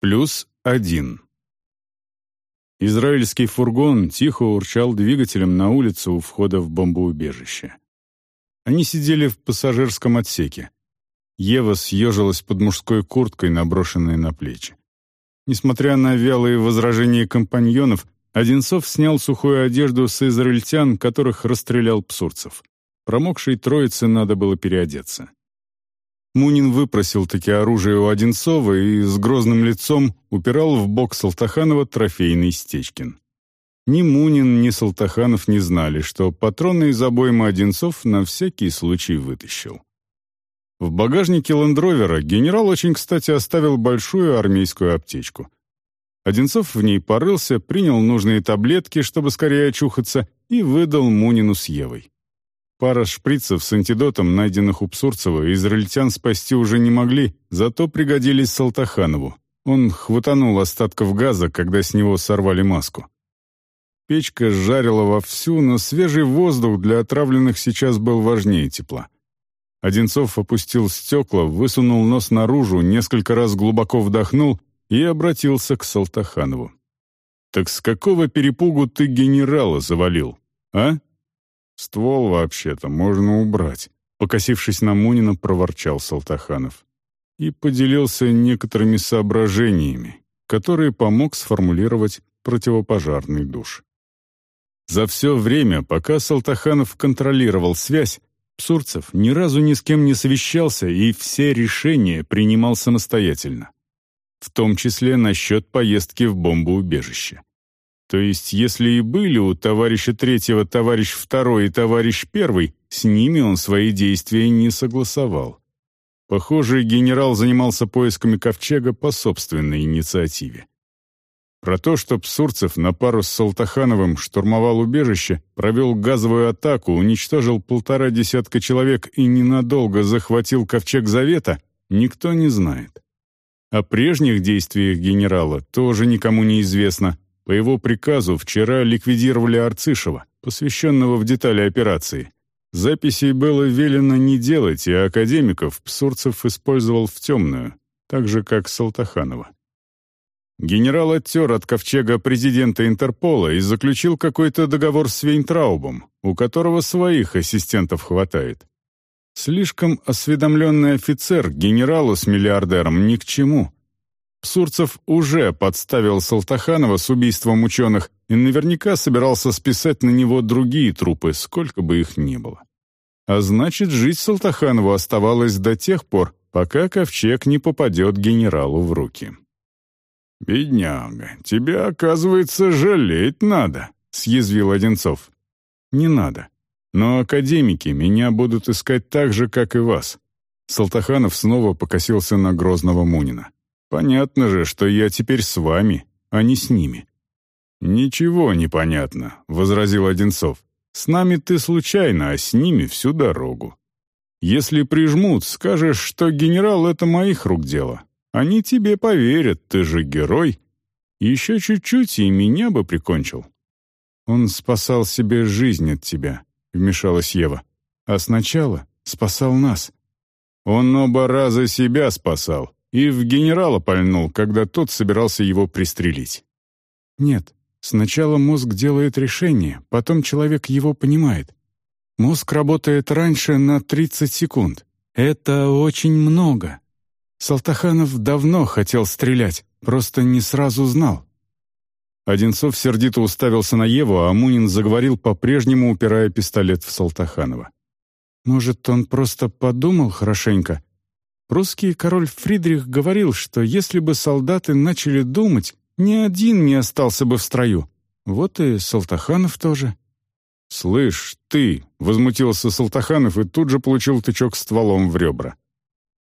Плюс один. Израильский фургон тихо урчал двигателем на улице у входа в бомбоубежище. Они сидели в пассажирском отсеке. Ева съежилась под мужской курткой, наброшенной на плечи. Несмотря на вялые возражения компаньонов, Одинцов снял сухую одежду с израильтян, которых расстрелял псурцев. Промокшей троице надо было переодеться. Мунин выпросил таки оружие у Одинцова и с грозным лицом упирал в бок Салтаханова трофейный Стечкин. Ни Мунин, ни Салтаханов не знали, что патроны из обоймы Одинцов на всякий случай вытащил. В багажнике лендровера генерал очень кстати оставил большую армейскую аптечку. Одинцов в ней порылся, принял нужные таблетки, чтобы скорее очухаться, и выдал Мунину с Евой. Пара шприцев с антидотом, найденных у Псурцева, израильтян спасти уже не могли, зато пригодились Салтаханову. Он хватанул остатков газа, когда с него сорвали маску. Печка жарила вовсю, но свежий воздух для отравленных сейчас был важнее тепла. Одинцов опустил стекла, высунул нос наружу, несколько раз глубоко вдохнул и обратился к Салтаханову. «Так с какого перепугу ты генерала завалил, а?» «Ствол, вообще-то, можно убрать», — покосившись на Мунина, проворчал Салтаханов. И поделился некоторыми соображениями, которые помог сформулировать противопожарный душ. За все время, пока Салтаханов контролировал связь, Псурцев ни разу ни с кем не совещался и все решения принимал самостоятельно. В том числе насчет поездки в бомбоубежище. То есть, если и были у товарища третьего товарищ второй и товарищ первый, с ними он свои действия не согласовал. Похоже, генерал занимался поисками ковчега по собственной инициативе. Про то, что Псурцев на пару с Салтахановым штурмовал убежище, провел газовую атаку, уничтожил полтора десятка человек и ненадолго захватил ковчег Завета, никто не знает. О прежних действиях генерала тоже никому не известно, по его приказу вчера ликвидировали Арцишева, посвященного в детали операции. Записей было велено не делать, и академиков Псурцев использовал в темную, так же, как Салтаханова. Генерал оттер от ковчега президента Интерпола и заключил какой-то договор с Вейнтраубом, у которого своих ассистентов хватает. Слишком осведомленный офицер генералу с миллиардером ни к чему — Сурцев уже подставил Салтаханова с убийством ученых и наверняка собирался списать на него другие трупы, сколько бы их ни было. А значит, жить Салтаханову оставалось до тех пор, пока ковчег не попадет генералу в руки. «Бедняга, тебя, оказывается, жалеть надо», — съязвил Одинцов. «Не надо. Но академики меня будут искать так же, как и вас». Салтаханов снова покосился на грозного Мунина. Понятно же, что я теперь с вами, а не с ними». «Ничего не понятно», — возразил Одинцов. «С нами ты случайно, а с ними всю дорогу. Если прижмут, скажешь, что генерал — это моих рук дело. Они тебе поверят, ты же герой. Еще чуть-чуть, и меня бы прикончил». «Он спасал себе жизнь от тебя», — вмешалась Ева. «А сначала спасал нас». «Он оба раза себя спасал», и в генерала пальнул, когда тот собирался его пристрелить. Нет, сначала мозг делает решение, потом человек его понимает. Мозг работает раньше на 30 секунд. Это очень много. Салтаханов давно хотел стрелять, просто не сразу знал. Одинцов сердито уставился на Еву, а Мунин заговорил, по-прежнему упирая пистолет в Салтаханова. «Может, он просто подумал хорошенько, Прусский король Фридрих говорил, что если бы солдаты начали думать, ни один не остался бы в строю. Вот и Салтаханов тоже. «Слышь, ты!» — возмутился Салтаханов и тут же получил тычок стволом в ребра.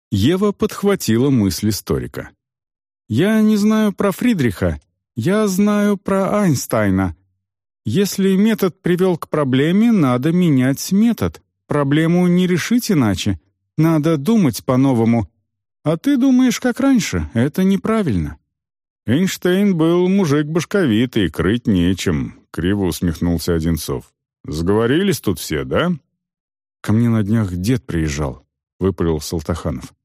Ева подхватила мысль историка. «Я не знаю про Фридриха, я знаю про Айнстайна. Если метод привел к проблеме, надо менять метод. Проблему не решить иначе. Надо думать по-новому. А ты думаешь, как раньше. Это неправильно». «Эйнштейн был мужик башковитый, крыть нечем», — криво усмехнулся Одинцов. «Сговорились тут все, да?» «Ко мне на днях дед приезжал», — выпалил Салтаханов.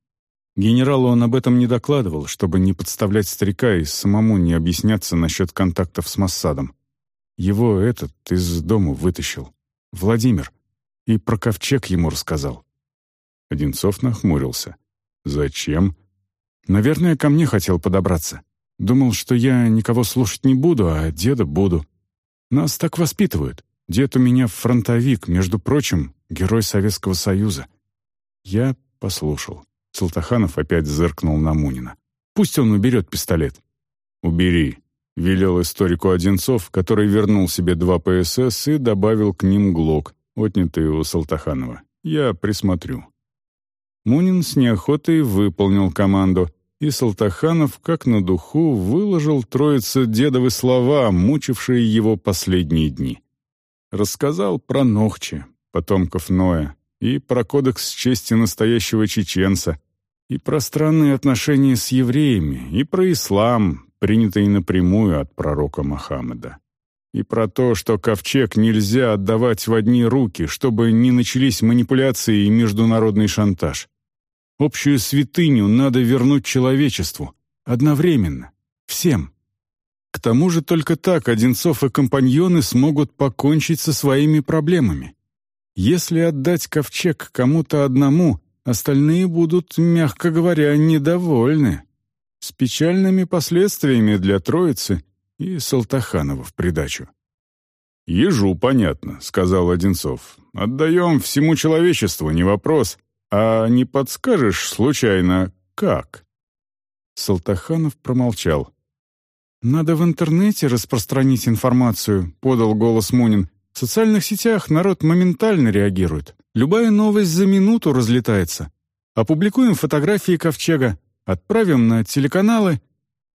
Генералу он об этом не докладывал, чтобы не подставлять старика и самому не объясняться насчет контактов с Массадом. Его этот из дома вытащил. Владимир. И про ковчег ему рассказал. Одинцов нахмурился. «Зачем?» «Наверное, ко мне хотел подобраться. Думал, что я никого слушать не буду, а деда буду. Нас так воспитывают. Дед у меня фронтовик, между прочим, герой Советского Союза. Я послушал. Салтаханов опять зыркнул на Мунина. «Пусть он уберет пистолет». «Убери», — велел историку Одинцов, который вернул себе два ПСС и добавил к ним ГЛОК, отнятый у Салтаханова. «Я присмотрю». Мунин с неохотой выполнил команду, и Салтаханов, как на духу, выложил троице дедовы слова, мучившие его последние дни. Рассказал про Нохче, потомков Ноя, и про кодекс чести настоящего чеченца, и про странные отношения с евреями, и про ислам, принятый напрямую от пророка Мохаммеда. И про то, что ковчег нельзя отдавать в одни руки, чтобы не начались манипуляции и международный шантаж. Общую святыню надо вернуть человечеству. Одновременно. Всем. К тому же только так Одинцов и компаньоны смогут покончить со своими проблемами. Если отдать ковчег кому-то одному, Остальные будут, мягко говоря, недовольны. С печальными последствиями для Троицы и Салтаханова в придачу. «Ежу понятно», — сказал Одинцов. «Отдаем всему человечеству, не вопрос. А не подскажешь, случайно, как?» Салтаханов промолчал. «Надо в интернете распространить информацию», — подал голос Мунин. «В социальных сетях народ моментально реагирует. Любая новость за минуту разлетается. Опубликуем фотографии ковчега, отправим на телеканалы.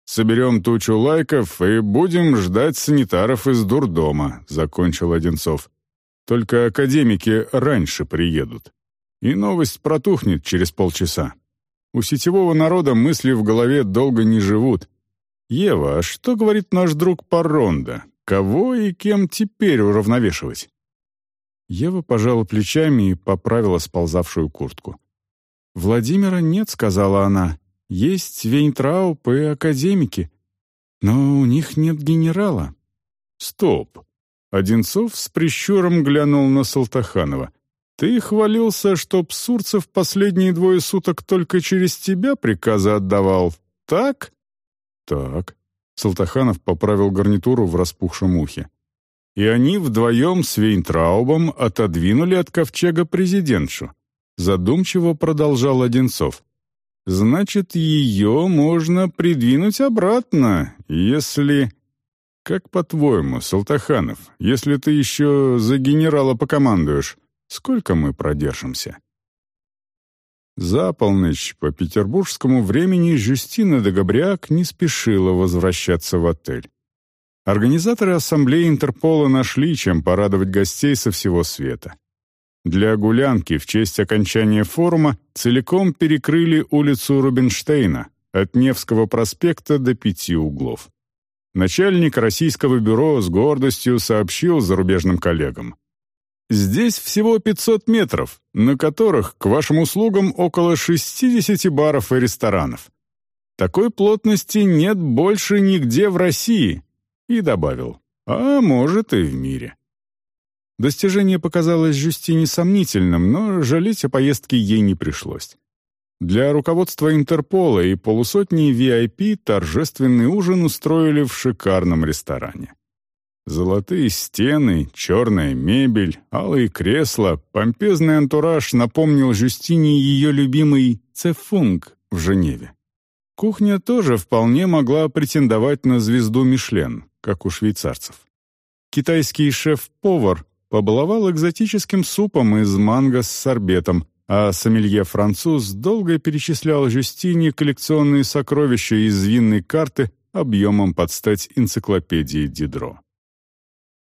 Соберем тучу лайков и будем ждать санитаров из дурдома», — закончил Одинцов. «Только академики раньше приедут. И новость протухнет через полчаса. У сетевого народа мысли в голове долго не живут. Ева, а что говорит наш друг Паронда? Кого и кем теперь уравновешивать?» Ева пожала плечами и поправила сползавшую куртку. «Владимира нет», — сказала она. «Есть Вейнтрауп и академики. Но у них нет генерала». «Стоп!» Одинцов с прищуром глянул на Салтаханова. «Ты хвалился, что Псурцев последние двое суток только через тебя приказы отдавал, так?» «Так». Салтаханов поправил гарнитуру в распухшем ухе и они вдвоем с Вейнтраубом отодвинули от ковчега президентшу. Задумчиво продолжал Одинцов. «Значит, ее можно придвинуть обратно, если...» «Как по-твоему, Салтаханов, если ты еще за генерала покомандуешь, сколько мы продержимся?» За полночь по петербургскому времени Жюстина де Габриак не спешила возвращаться в отель. Организаторы ассамблеи Интерпола нашли, чем порадовать гостей со всего света. Для гулянки в честь окончания форума целиком перекрыли улицу Рубинштейна от Невского проспекта до Пяти углов. Начальник российского бюро с гордостью сообщил зарубежным коллегам. «Здесь всего 500 метров, на которых к вашим услугам около 60 баров и ресторанов. Такой плотности нет больше нигде в России, и добавил «А может, и в мире». Достижение показалось Жюстине сомнительным, но жалеть о поездке ей не пришлось. Для руководства Интерпола и полусотни VIP торжественный ужин устроили в шикарном ресторане. Золотые стены, черная мебель, алые кресла, помпезный антураж напомнил Жюстине ее любимый «Цефунг» в Женеве. Кухня тоже вполне могла претендовать на звезду Мишлен, как у швейцарцев. Китайский шеф-повар побаловал экзотическим супом из манго с сорбетом, а сомелье-француз долго перечислял Жюстине коллекционные сокровища из винной карты объемом под стать энциклопедии Дидро.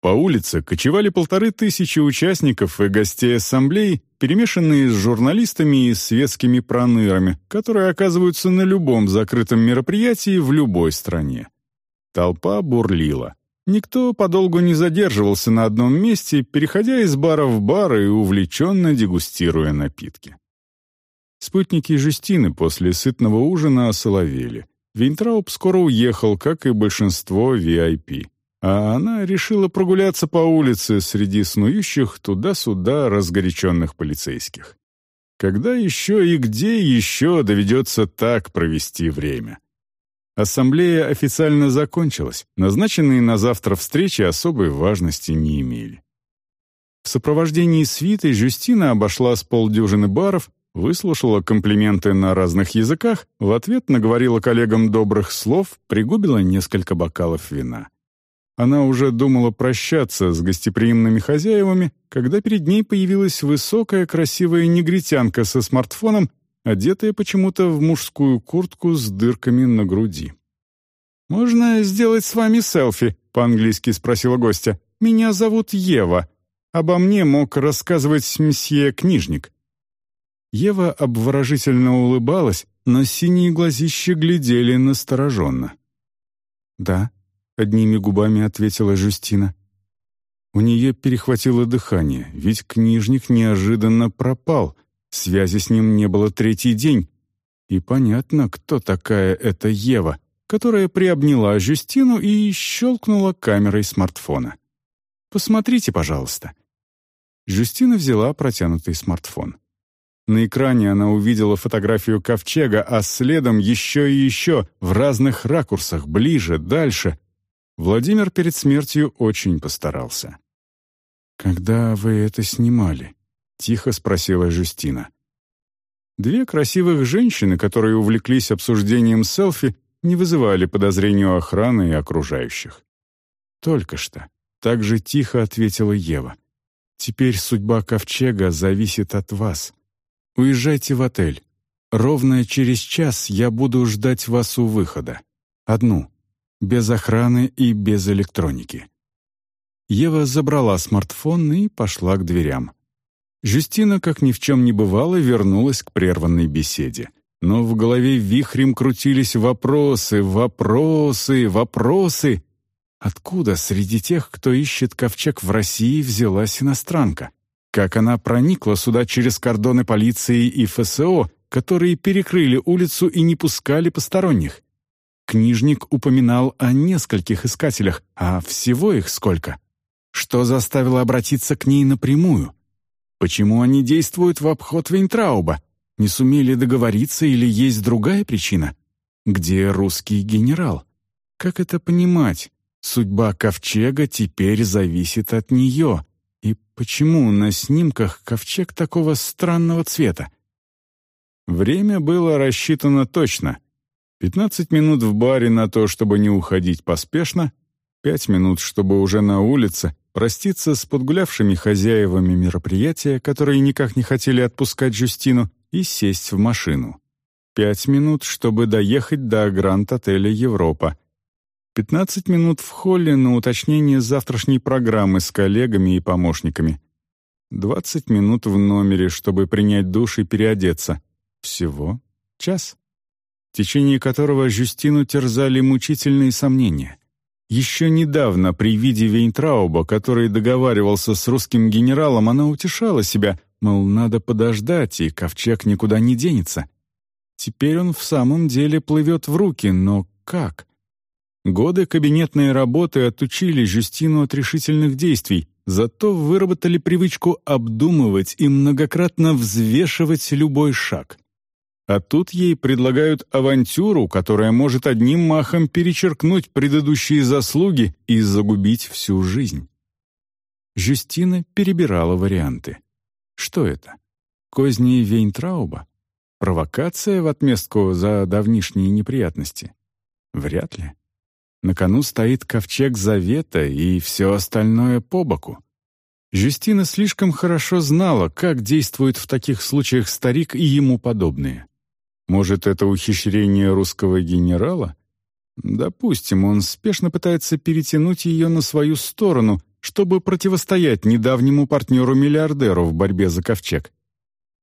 По улице кочевали полторы тысячи участников и гостей ассамблеи, перемешанные с журналистами и светскими пронырами, которые оказываются на любом закрытом мероприятии в любой стране. Толпа бурлила. Никто подолгу не задерживался на одном месте, переходя из бара в бар и увлеченно дегустируя напитки. Спутники Жюстины после сытного ужина осоловели. Вейнтрауб скоро уехал, как и большинство VIP. А она решила прогуляться по улице среди снующих туда-сюда разгоряченных полицейских. Когда еще и где еще доведется так провести время? Ассамблея официально закончилась, назначенные на завтра встречи особой важности не имели. В сопровождении свиты Жюстина обошла с полдюжины баров, выслушала комплименты на разных языках, в ответ наговорила коллегам добрых слов, пригубила несколько бокалов вина. Она уже думала прощаться с гостеприимными хозяевами, когда перед ней появилась высокая красивая негритянка со смартфоном, одетая почему-то в мужскую куртку с дырками на груди. «Можно сделать с вами селфи?» — по-английски спросила гостья. «Меня зовут Ева. Обо мне мог рассказывать месье Книжник». Ева обворожительно улыбалась, но синие глазища глядели настороженно. «Да», — одними губами ответила Жюстина. У нее перехватило дыхание, ведь книжник неожиданно пропал, связи с ним не было третий день. И понятно, кто такая эта Ева, которая приобняла Жюстину и щелкнула камерой смартфона. «Посмотрите, пожалуйста». Жюстина взяла протянутый смартфон. На экране она увидела фотографию ковчега, а следом еще и еще, в разных ракурсах, ближе, дальше. Владимир перед смертью очень постарался. «Когда вы это снимали?» — тихо спросила Жюстина. Две красивых женщины, которые увлеклись обсуждением селфи, не вызывали подозрений у охраны и окружающих. «Только что», — так же тихо ответила Ева. «Теперь судьба ковчега зависит от вас. Уезжайте в отель. Ровно через час я буду ждать вас у выхода. Одну. Без охраны и без электроники». Ева забрала смартфон и пошла к дверям. Жюстина, как ни в чем не бывало, вернулась к прерванной беседе. Но в голове вихрем крутились вопросы, вопросы, вопросы. Откуда среди тех, кто ищет ковчег в России, взялась иностранка? Как она проникла сюда через кордоны полиции и ФСО, которые перекрыли улицу и не пускали посторонних? Книжник упоминал о нескольких искателях, а всего их сколько? Что заставило обратиться к ней напрямую? Почему они действуют в обход Вейнтрауба? Не сумели договориться или есть другая причина? Где русский генерал? Как это понимать? Судьба ковчега теперь зависит от нее. И почему на снимках ковчег такого странного цвета? Время было рассчитано точно. Пятнадцать минут в баре на то, чтобы не уходить поспешно, пять минут, чтобы уже на улице проститься с подгулявшими хозяевами мероприятия, которые никак не хотели отпускать Жюстину, и сесть в машину. Пять минут, чтобы доехать до Гранд-отеля «Европа», 15 минут в холле на уточнение завтрашней программы с коллегами и помощниками. 20 минут в номере, чтобы принять душ и переодеться. Всего час, в течение которого Жюстину терзали мучительные сомнения. Еще недавно при виде Вейнтрауба, который договаривался с русским генералом, она утешала себя, мол, надо подождать, и ковчег никуда не денется. Теперь он в самом деле плывет в руки, но как? Годы кабинетной работы отучили Жюстину от решительных действий, зато выработали привычку обдумывать и многократно взвешивать любой шаг. А тут ей предлагают авантюру, которая может одним махом перечеркнуть предыдущие заслуги и загубить всю жизнь. Жюстина перебирала варианты. Что это? Козни Вейнтрауба? Провокация в отместку за давнишние неприятности? Вряд ли. На кону стоит ковчег завета и все остальное по боку. Жюстина слишком хорошо знала, как действует в таких случаях старик и ему подобные. Может, это ухищрение русского генерала? Допустим, он спешно пытается перетянуть ее на свою сторону, чтобы противостоять недавнему партнеру-миллиардеру в борьбе за ковчег.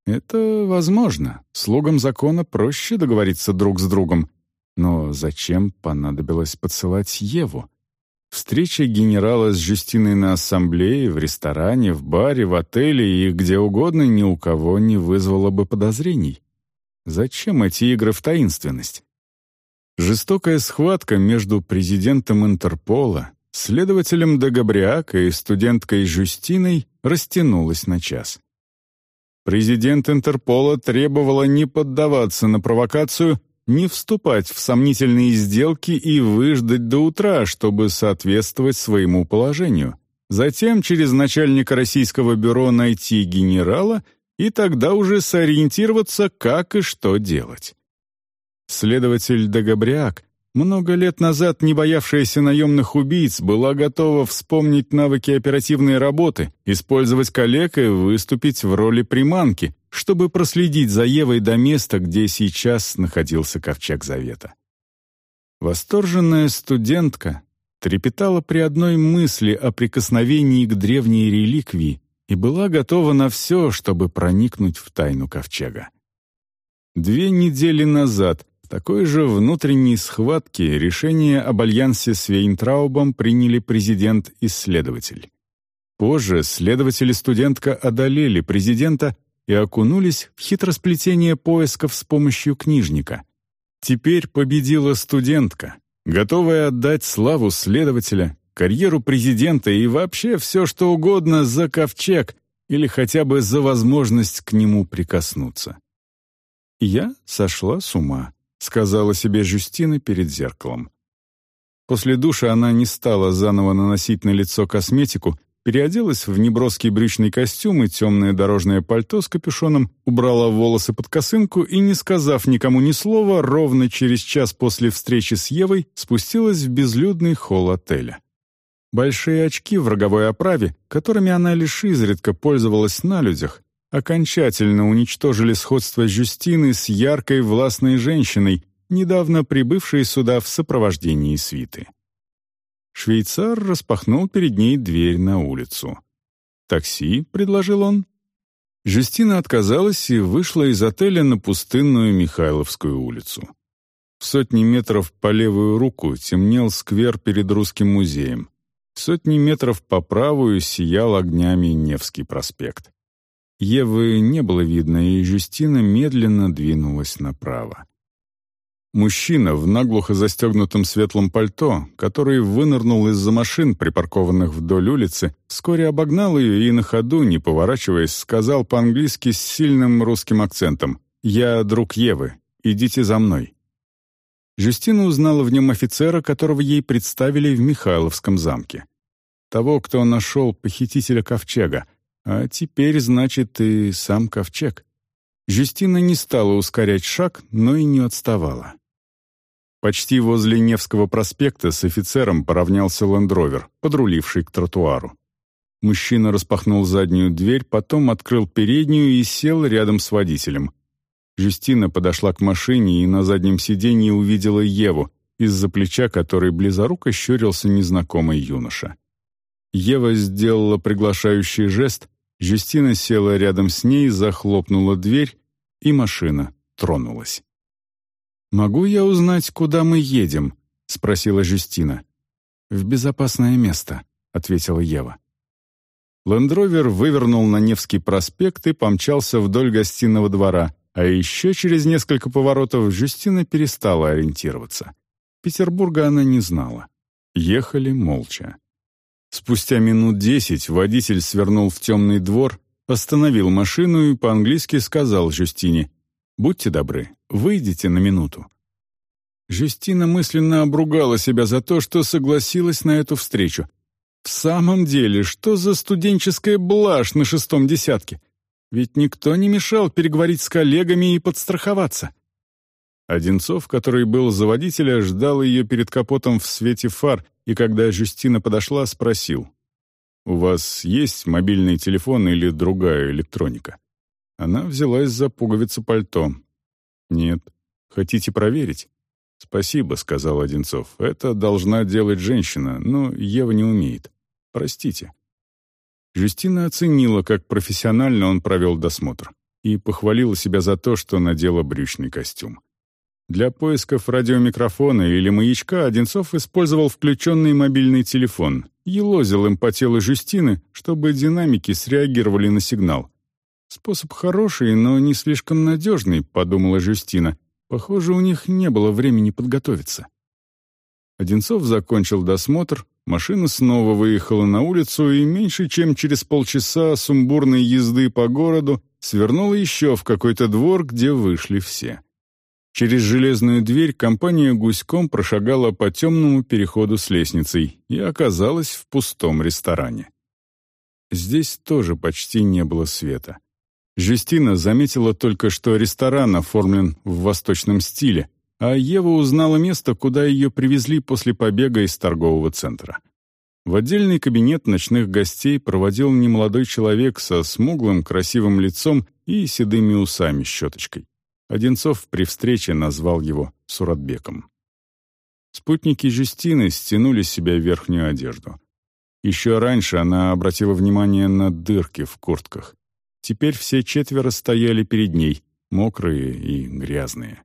Это возможно. Слугам закона проще договориться друг с другом, но зачем понадобилось поцеловать Еву? Встреча генерала с Жюстиной на ассамблее, в ресторане, в баре, в отеле и где угодно ни у кого не вызвала бы подозрений. Зачем эти игры в таинственность? Жестокая схватка между президентом Интерпола, следователем Дегабриака и студенткой Жюстиной растянулась на час. Президент Интерпола требовала не поддаваться на провокацию, не вступать в сомнительные сделки и выждать до утра, чтобы соответствовать своему положению. Затем через начальника российского бюро найти генерала и тогда уже сориентироваться, как и что делать. Следователь Дагабриак, много лет назад не боявшаяся наемных убийц, была готова вспомнить навыки оперативной работы, использовать коллег и выступить в роли приманки, чтобы проследить за Евой до места, где сейчас находился Ковчег Завета. Восторженная студентка трепетала при одной мысли о прикосновении к древней реликвии и была готова на все, чтобы проникнуть в тайну Ковчега. Две недели назад такой же внутренней схватки решение об альянсе с Вейнтраубом приняли президент и следователь. Позже следователь и студентка одолели президента и окунулись в хитросплетение поисков с помощью книжника. Теперь победила студентка, готовая отдать славу следователя, карьеру президента и вообще все, что угодно за ковчег или хотя бы за возможность к нему прикоснуться. Я сошла с ума. — сказала себе Жюстина перед зеркалом. После душа она не стала заново наносить на лицо косметику, переоделась в неброский брючный костюм и темное дорожное пальто с капюшоном, убрала волосы под косынку и, не сказав никому ни слова, ровно через час после встречи с Евой спустилась в безлюдный холл отеля. Большие очки в роговой оправе, которыми она лишь изредка пользовалась на людях, окончательно уничтожили сходство Жюстины с яркой властной женщиной, недавно прибывшей сюда в сопровождении свиты. Швейцар распахнул перед ней дверь на улицу. «Такси», — предложил он. Жюстина отказалась и вышла из отеля на пустынную Михайловскую улицу. В сотни метров по левую руку темнел сквер перед Русским музеем. Сотни метров по правую сиял огнями Невский проспект. Евы не было видно, и Жюстина медленно двинулась направо. Мужчина в наглухо застегнутом светлом пальто, который вынырнул из-за машин, припаркованных вдоль улицы, вскоре обогнал ее и на ходу, не поворачиваясь, сказал по-английски с сильным русским акцентом «Я друг Евы, идите за мной». Жюстина узнала в нем офицера, которого ей представили в Михайловском замке. Того, кто нашел похитителя ковчега — а теперь, значит, и сам ковчег. Жюстина не стала ускорять шаг, но и не отставала. Почти возле Невского проспекта с офицером поравнялся лендровер, подруливший к тротуару. Мужчина распахнул заднюю дверь, потом открыл переднюю и сел рядом с водителем. Жюстина подошла к машине и на заднем сиденье увидела Еву, из-за плеча которой близоруко щурился незнакомый юноша. Ева сделала приглашающий жест, Жюстина села рядом с ней, захлопнула дверь, и машина тронулась. «Могу я узнать, куда мы едем?» — спросила Жюстина. «В безопасное место», — ответила Ева. Лендровер вывернул на Невский проспект и помчался вдоль гостиного двора, а еще через несколько поворотов Жюстина перестала ориентироваться. Петербурга она не знала. Ехали молча. Спустя минут десять водитель свернул в темный двор, остановил машину и по-английски сказал Жюстине «Будьте добры, выйдите на минуту». Жюстина мысленно обругала себя за то, что согласилась на эту встречу. В самом деле, что за студенческая блажь на шестом десятке? Ведь никто не мешал переговорить с коллегами и подстраховаться. Одинцов, который был за водителя, ждал ее перед капотом в свете фар, и когда Жюстина подошла, спросил. «У вас есть мобильный телефон или другая электроника?» Она взялась за пуговицу пальто. «Нет. Хотите проверить?» «Спасибо», — сказал Одинцов. «Это должна делать женщина, но Ева не умеет. Простите». Жюстина оценила, как профессионально он провел досмотр, и похвалила себя за то, что надела брючный костюм. Для поисков радиомикрофона или маячка Одинцов использовал включенный мобильный телефон, елозил им по телу Жюстины, чтобы динамики среагировали на сигнал. «Способ хороший, но не слишком надежный», — подумала Жюстина. «Похоже, у них не было времени подготовиться». Одинцов закончил досмотр, машина снова выехала на улицу и меньше чем через полчаса сумбурной езды по городу свернула еще в какой-то двор, где вышли все. Через железную дверь компания гуськом прошагала по темному переходу с лестницей и оказалась в пустом ресторане. Здесь тоже почти не было света. Жюстина заметила только, что ресторан оформлен в восточном стиле, а Ева узнала место, куда ее привезли после побега из торгового центра. В отдельный кабинет ночных гостей проводил немолодой человек со смуглым красивым лицом и седыми усами щеточкой. Одинцов при встрече назвал его Суратбеком. Спутники Жюстины стянули с себя верхнюю одежду. Еще раньше она обратила внимание на дырки в куртках. Теперь все четверо стояли перед ней, мокрые и грязные.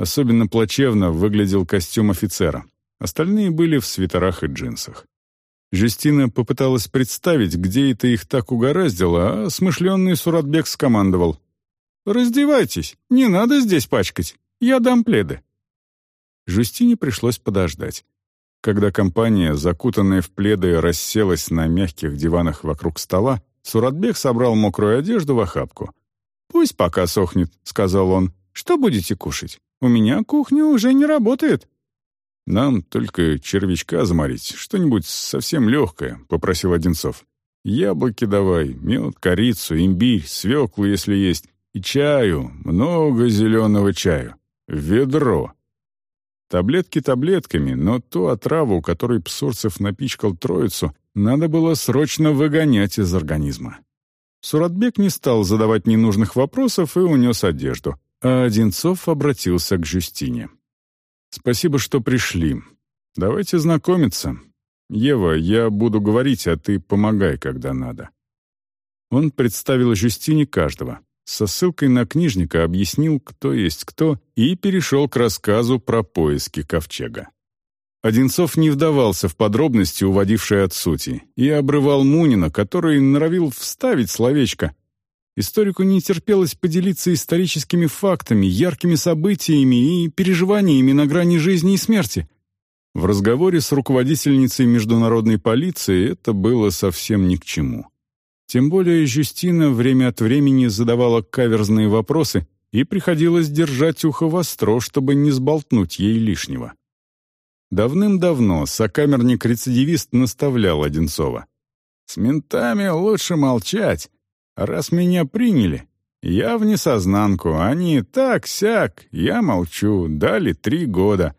Особенно плачевно выглядел костюм офицера. Остальные были в свитерах и джинсах. Жюстина попыталась представить, где это их так угораздило, а смышленный Суратбек скомандовал. «Раздевайтесь, не надо здесь пачкать, я дам пледы». Жюстине пришлось подождать. Когда компания, закутанная в пледы, расселась на мягких диванах вокруг стола, Суратбек собрал мокрую одежду в охапку. «Пусть пока сохнет», — сказал он. «Что будете кушать? У меня кухня уже не работает». «Нам только червячка заморить, что-нибудь совсем легкое», — попросил Одинцов. «Яблоки давай, мед, корицу, имбирь, свеклу, если есть, и чаю, много зеленого чаю. Ведро». Таблетки таблетками, но ту отраву, которой Псурцев напичкал троицу, надо было срочно выгонять из организма. Суратбек не стал задавать ненужных вопросов и унес одежду, а Одинцов обратился к Жюстине. «Спасибо, что пришли. Давайте знакомиться. Ева, я буду говорить, а ты помогай, когда надо». Он представил Жюстине каждого со ссылкой на книжника объяснил, кто есть кто, и перешел к рассказу про поиски ковчега. Одинцов не вдавался в подробности, уводившие от сути, и обрывал Мунина, который норовил вставить словечко. Историку не терпелось поделиться историческими фактами, яркими событиями и переживаниями на грани жизни и смерти. В разговоре с руководительницей международной полиции это было совсем ни к чему. Тем более Жюстина время от времени задавала каверзные вопросы, и приходилось держать ухо востро, чтобы не сболтнуть ей лишнего. Давным-давно сокамерник-рецидивист наставлял Одинцова. «С ментами лучше молчать. Раз меня приняли, я в несознанку, они так-сяк, я молчу, дали три года.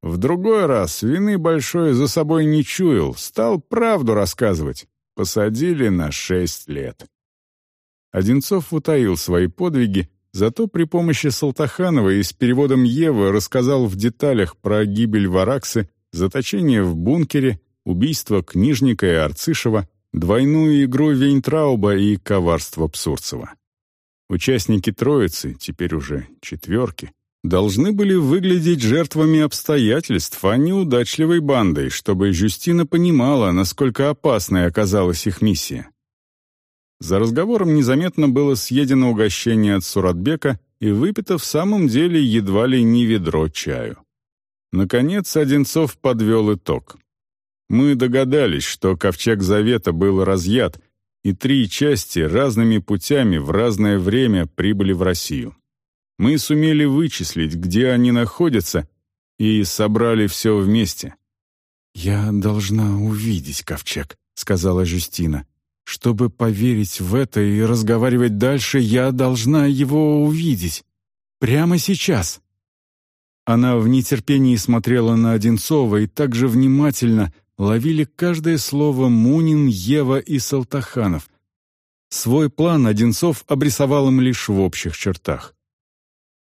В другой раз вины большой за собой не чуял, стал правду рассказывать посадили на шесть лет. Одинцов утаил свои подвиги, зато при помощи Салтаханова и с переводом Евы рассказал в деталях про гибель Вараксы, заточение в бункере, убийство книжника и Арцишева, двойную игру Вейнтрауба и коварство Псурцева. Участники троицы, теперь уже четверки, должны были выглядеть жертвами обстоятельств, а не удачливой бандой, чтобы Жюстина понимала, насколько опасной оказалась их миссия. За разговором незаметно было съедено угощение от Суратбека и выпито в самом деле едва ли не ведро чаю. Наконец Одинцов подвел итог. Мы догадались, что ковчег Завета был разъят, и три части разными путями в разное время прибыли в Россию. Мы сумели вычислить, где они находятся, и собрали все вместе. «Я должна увидеть ковчег», — сказала Жюстина. «Чтобы поверить в это и разговаривать дальше, я должна его увидеть. Прямо сейчас». Она в нетерпении смотрела на Одинцова и также внимательно ловили каждое слово Мунин, Ева и Салтаханов. Свой план Одинцов обрисовал им лишь в общих чертах.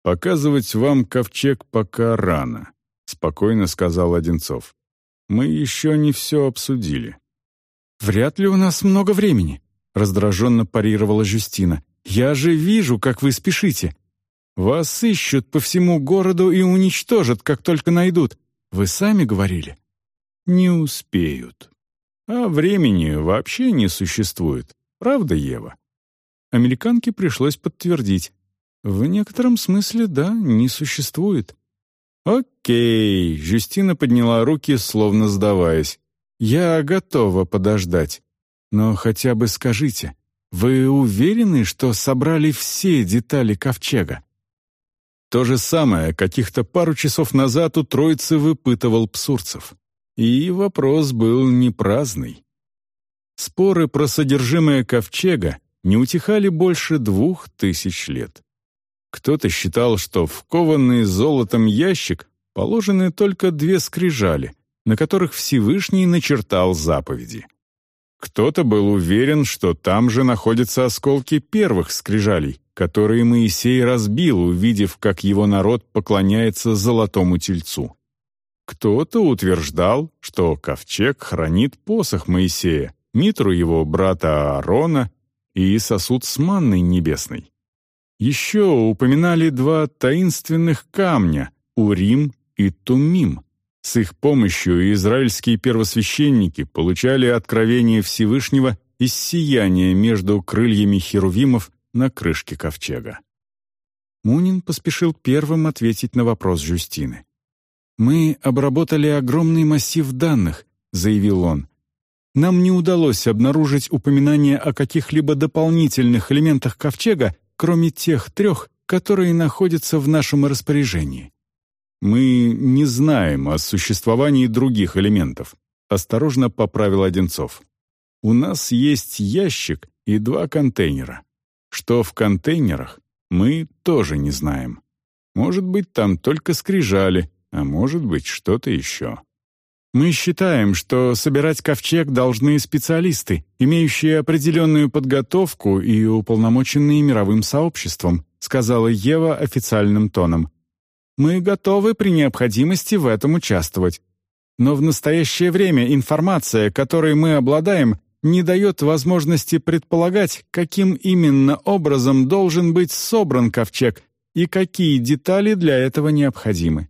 «Показывать вам ковчег пока рано», — спокойно сказал Одинцов. «Мы еще не все обсудили». «Вряд ли у нас много времени», — раздраженно парировала Жюстина. «Я же вижу, как вы спешите. Вас ищут по всему городу и уничтожат, как только найдут. Вы сами говорили». «Не успеют. А времени вообще не существует. Правда, Ева?» Американке пришлось подтвердить. В некотором смысле, да, не существует. «Окей», — Жюстина подняла руки, словно сдаваясь. «Я готова подождать. Но хотя бы скажите, вы уверены, что собрали все детали ковчега?» То же самое каких-то пару часов назад у троицы выпытывал Псурцев. И вопрос был не праздный. Споры про содержимое ковчега не утихали больше двух тысяч лет. Кто-то считал, что в кованный золотом ящик положены только две скрижали, на которых Всевышний начертал заповеди. Кто-то был уверен, что там же находятся осколки первых скрижалей, которые Моисей разбил, увидев, как его народ поклоняется золотому тельцу. Кто-то утверждал, что ковчег хранит посох Моисея, митру его брата Аарона и сосуд с манной небесной. Еще упоминали два таинственных камня — Урим и Тумим. С их помощью израильские первосвященники получали откровение Всевышнего из сияния между крыльями херувимов на крышке ковчега. Мунин поспешил первым ответить на вопрос Жюстины. «Мы обработали огромный массив данных», — заявил он. «Нам не удалось обнаружить упоминание о каких-либо дополнительных элементах ковчега, кроме тех трех, которые находятся в нашем распоряжении. Мы не знаем о существовании других элементов, осторожно поправил Одинцов. У нас есть ящик и два контейнера. Что в контейнерах, мы тоже не знаем. Может быть, там только скрижали, а может быть, что-то еще. Мы считаем, что собирать ковчег должны специалисты, имеющие определенную подготовку и уполномоченные мировым сообществом, сказала Ева официальным тоном. Мы готовы при необходимости в этом участвовать. Но в настоящее время информация, которой мы обладаем, не дает возможности предполагать, каким именно образом должен быть собран ковчег и какие детали для этого необходимы.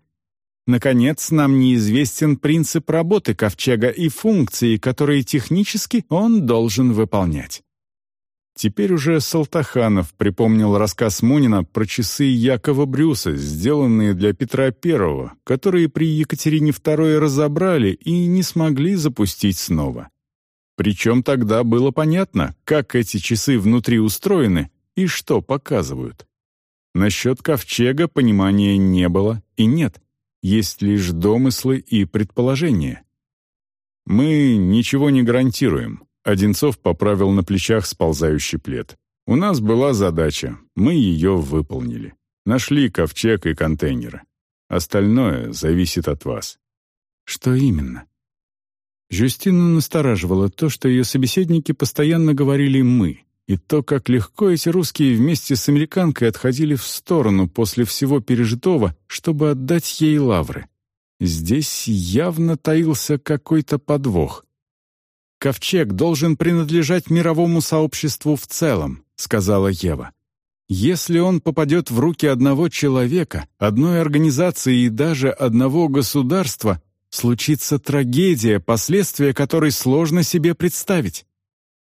Наконец, нам неизвестен принцип работы ковчега и функции, которые технически он должен выполнять. Теперь уже Салтаханов припомнил рассказ Мунина про часы Якова Брюса, сделанные для Петра I, которые при Екатерине II разобрали и не смогли запустить снова. Причем тогда было понятно, как эти часы внутри устроены и что показывают. Насчет ковчега понимания не было и нет — есть лишь домыслы и предположения. «Мы ничего не гарантируем», — Одинцов поправил на плечах сползающий плед. «У нас была задача, мы ее выполнили. Нашли ковчег и контейнеры. Остальное зависит от вас». «Что именно?» Жюстину настораживало то, что ее собеседники постоянно говорили «мы», и то, как легко эти русские вместе с американкой отходили в сторону после всего пережитого, чтобы отдать ей лавры. Здесь явно таился какой-то подвох. «Ковчег должен принадлежать мировому сообществу в целом», — сказала Ева. «Если он попадет в руки одного человека, одной организации и даже одного государства, случится трагедия, последствия которой сложно себе представить.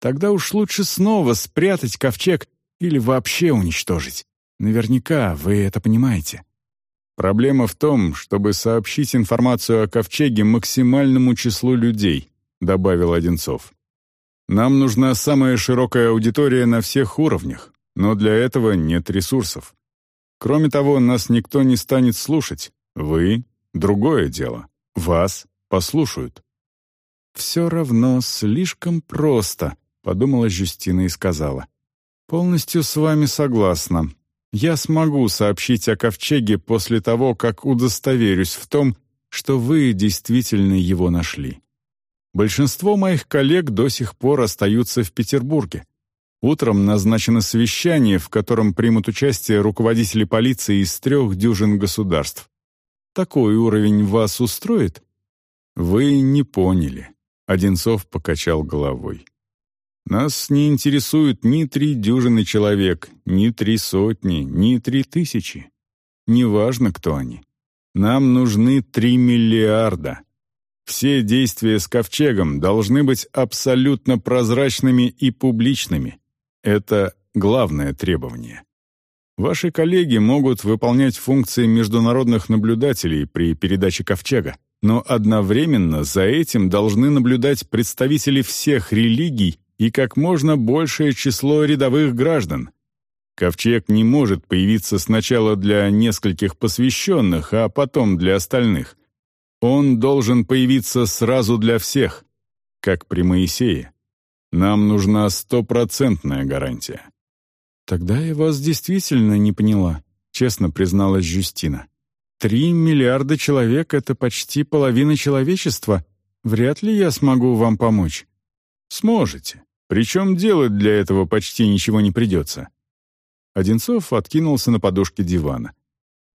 Тогда уж лучше снова спрятать ковчег или вообще уничтожить. Наверняка вы это понимаете. Проблема в том, чтобы сообщить информацию о ковчеге максимальному числу людей, добавил Одинцов. Нам нужна самая широкая аудитория на всех уровнях, но для этого нет ресурсов. Кроме того, нас никто не станет слушать. Вы — другое дело. Вас послушают. Все равно слишком просто, — подумала Жюстина и сказала. «Полностью с вами согласна. Я смогу сообщить о ковчеге после того, как удостоверюсь в том, что вы действительно его нашли. Большинство моих коллег до сих пор остаются в Петербурге. Утром назначено совещание, в котором примут участие руководители полиции из трех дюжин государств. Такой уровень вас устроит? Вы не поняли. Одинцов покачал головой. Нас не интересуют ни три дюжины человек, ни три сотни, ни три тысячи. Неважно, кто они. Нам нужны три миллиарда. Все действия с ковчегом должны быть абсолютно прозрачными и публичными. Это главное требование. Ваши коллеги могут выполнять функции международных наблюдателей при передаче ковчега, но одновременно за этим должны наблюдать представители всех религий и как можно большее число рядовых граждан. Ковчег не может появиться сначала для нескольких посвященных, а потом для остальных. Он должен появиться сразу для всех, как при Моисее. Нам нужна стопроцентная гарантия. Тогда я вас действительно не поняла, честно призналась Жюстина. Три миллиарда человек — это почти половина человечества. Вряд ли я смогу вам помочь. Сможете. Причем делать для этого почти ничего не придется. Одинцов откинулся на подушке дивана.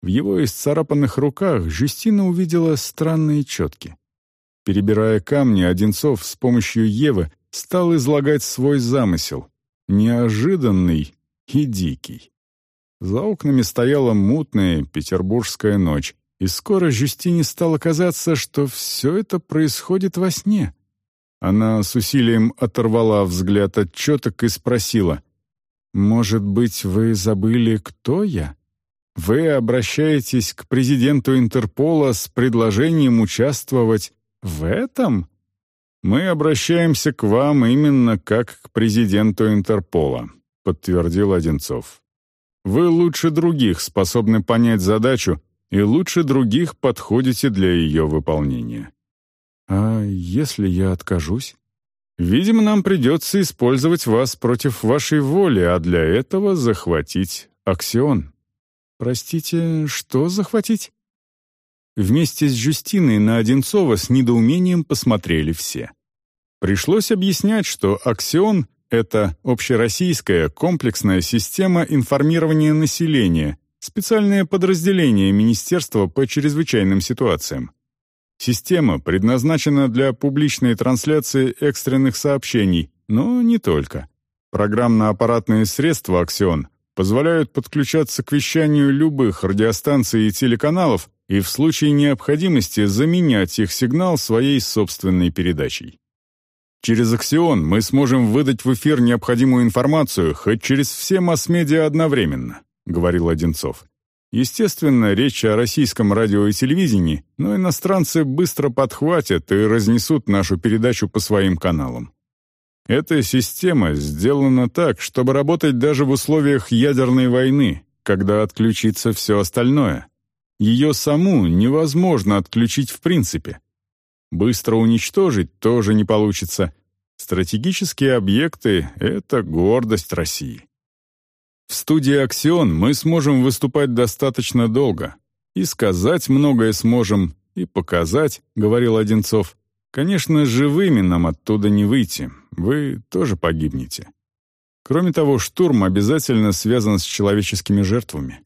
В его исцарапанных руках Жюстина увидела странные четки. Перебирая камни, Одинцов с помощью Евы стал излагать свой замысел, неожиданный и дикий. За окнами стояла мутная петербургская ночь, и скоро Жюстине стало казаться, что все это происходит во сне. Она с усилием оторвала взгляд от четок и спросила, «Может быть, вы забыли, кто я? Вы обращаетесь к президенту Интерпола с предложением участвовать в этом?» «Мы обращаемся к вам именно как к президенту Интерпола», подтвердил Одинцов. Вы лучше других способны понять задачу и лучше других подходите для ее выполнения. А если я откажусь? Видимо, нам придется использовать вас против вашей воли, а для этого захватить Аксион. Простите, что захватить? Вместе с Жюстиной на Одинцова с недоумением посмотрели все. Пришлось объяснять, что Аксион это общероссийская комплексная система информирования населения, специальное подразделение Министерства по чрезвычайным ситуациям. Система предназначена для публичной трансляции экстренных сообщений, но не только. Программно-аппаратные средства «Аксион» позволяют подключаться к вещанию любых радиостанций и телеканалов и в случае необходимости заменять их сигнал своей собственной передачей. Через Аксион мы сможем выдать в эфир необходимую информацию хоть через все масс-медиа одновременно», — говорил Одинцов. Естественно, речь о российском радио и телевидении, но иностранцы быстро подхватят и разнесут нашу передачу по своим каналам. Эта система сделана так, чтобы работать даже в условиях ядерной войны, когда отключится все остальное. Ее саму невозможно отключить в принципе. Быстро уничтожить тоже не получится. Стратегические объекты — это гордость России. В студии «Аксион» мы сможем выступать достаточно долго. И сказать многое сможем, и показать, — говорил Одинцов. Конечно, живыми нам оттуда не выйти, вы тоже погибнете. Кроме того, штурм обязательно связан с человеческими жертвами.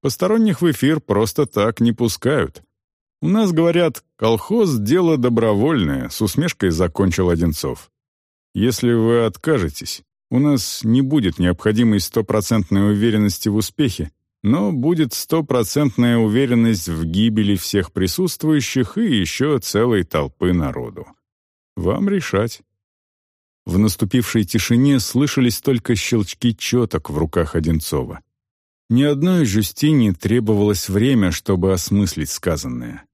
Посторонних в эфир просто так не пускают. «У нас, говорят, колхоз — дело добровольное», — с усмешкой закончил Одинцов. «Если вы откажетесь, у нас не будет необходимой стопроцентной уверенности в успехе, но будет стопроцентная уверенность в гибели всех присутствующих и еще целой толпы народу. Вам решать». В наступившей тишине слышались только щелчки четок в руках Одинцова. Ни одной Жюстине требовалось время, чтобы осмыслить сказанное.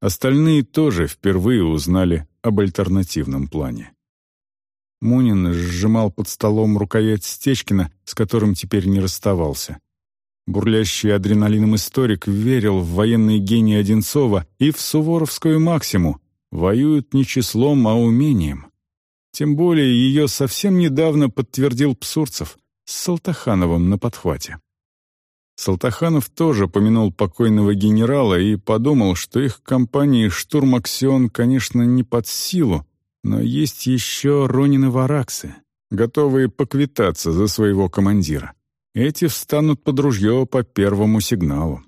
Остальные тоже впервые узнали об альтернативном плане. Мунин сжимал под столом рукоять Стечкина, с которым теперь не расставался. Бурлящий адреналином историк верил в военные гении Одинцова и в суворовскую максиму «воюют не числом, а умением». Тем более ее совсем недавно подтвердил Псурцев с Салтахановым на подхвате. Салтаханов тоже помянул покойного генерала и подумал, что их компании «Штурм Аксион», конечно, не под силу, но есть еще Ронины Вараксы, готовые поквитаться за своего командира. Эти встанут под ружье по первому сигналу.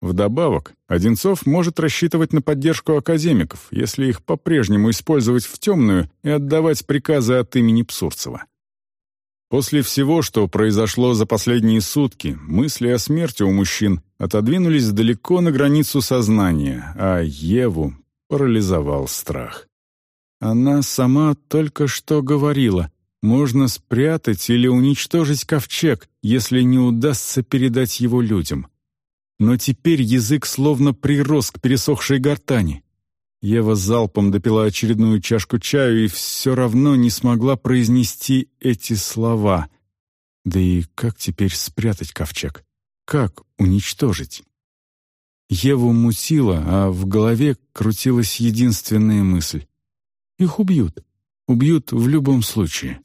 Вдобавок, Одинцов может рассчитывать на поддержку академиков, если их по-прежнему использовать в темную и отдавать приказы от имени Псурцева. После всего, что произошло за последние сутки, мысли о смерти у мужчин отодвинулись далеко на границу сознания, а Еву парализовал страх. Она сама только что говорила, Можно спрятать или уничтожить ковчег, если не удастся передать его людям. Но теперь язык словно прирос к пересохшей гортани. Ева залпом допила очередную чашку чаю и все равно не смогла произнести эти слова. Да и как теперь спрятать ковчег? Как уничтожить? Еву мутило, а в голове крутилась единственная мысль. Их убьют. Убьют в любом случае.